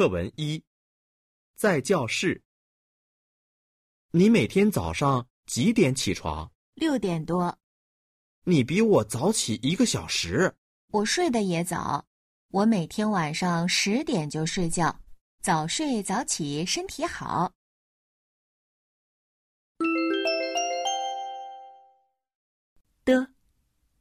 课文一在教室。你每天早上几点起床？六点多。你比我早起一个小时。我睡得也早。我每天晚上十点就睡觉。早睡早起身体好。